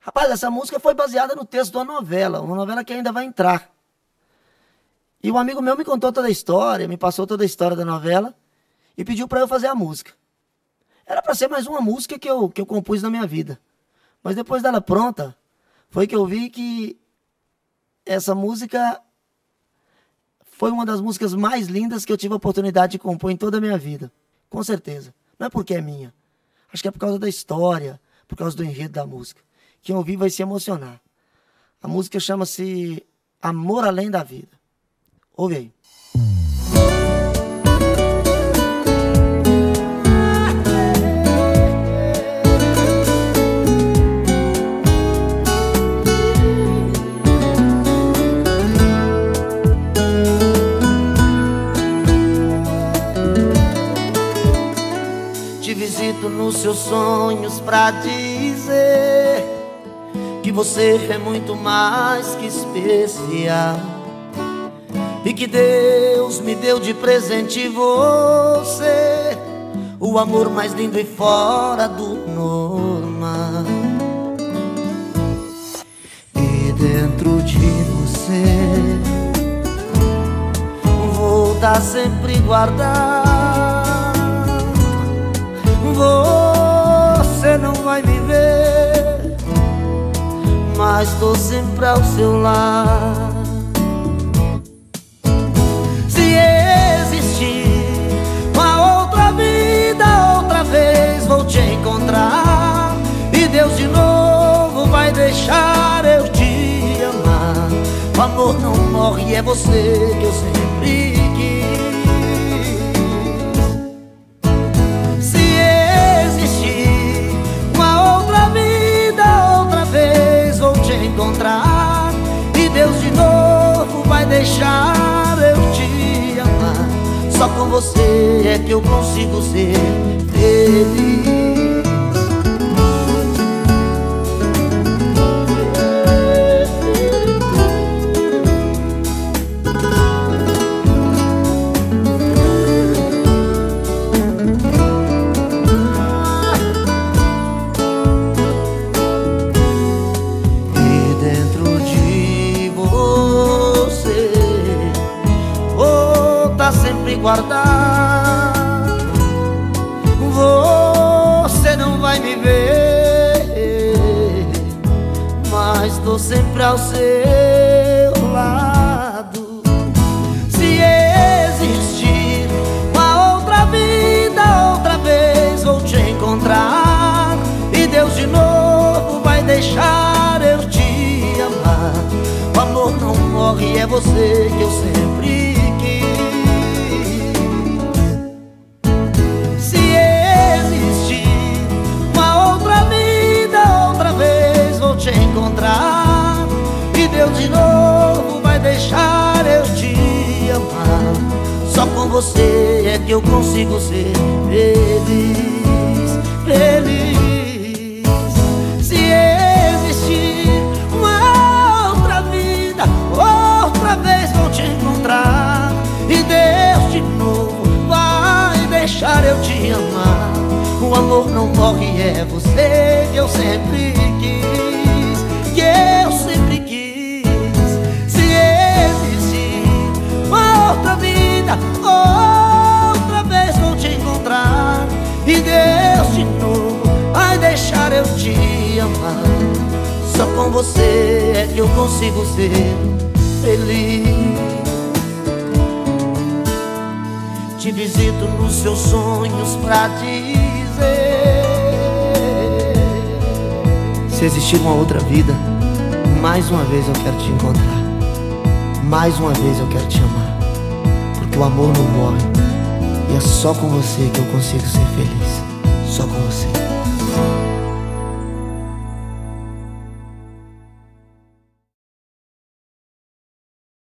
Rapaz, essa música foi baseada no texto de uma novela, uma novela que ainda vai entrar. E um amigo meu me contou toda a história, me passou toda a história da novela e pediu para eu fazer a música. Era para ser mais uma música que eu, que eu compus na minha vida. Mas depois dela pronta, foi que eu vi que essa música foi uma das músicas mais lindas que eu tive a oportunidade de compor em toda a minha vida. Com certeza. Não é porque é minha. Acho que é por causa da história, por causa do enredo da música. Quem ouvir vai se emocionar. A música chama-se Amor Além da Vida. Ouve aí. Te visito nos seus sonhos pra dizer que você é muito mais que especial e que Deus me deu de presente você, o amor mais lindo e fora do normal. E dentro de você vou estar sempre guardado. Mas tô sempre ao seu lado. vou te encontrar E Deus de novo vai deixar eu te amar O amor não morre, é você que eu sempre deixar eu te amar Só com você é que eu consigo ser feliz. Guardado. Você não vai me ver, mas tô sempre ao seu lado. Se existir uma outra vida, outra vez vou te encontrar. E Deus de novo vai deixar eu te amar. O amor não morre, é você que eu sempre de novo vai deixar eu te amar. Só com você é que eu consigo ser feliz, feliz. Se existir uma outra vida, outra vez vou te encontrar. E Deus de novo vai deixar eu te amar. O amor não morre, é você que eu sempre com você é que eu consigo ser feliz. Te visito nos seus sonhos pra dizer Se existir uma outra vida Mais uma vez eu quero te encontrar. Mais uma vez eu quero te amar. Porque o amor não morre. E é só com você que eu consigo ser feliz. Só com você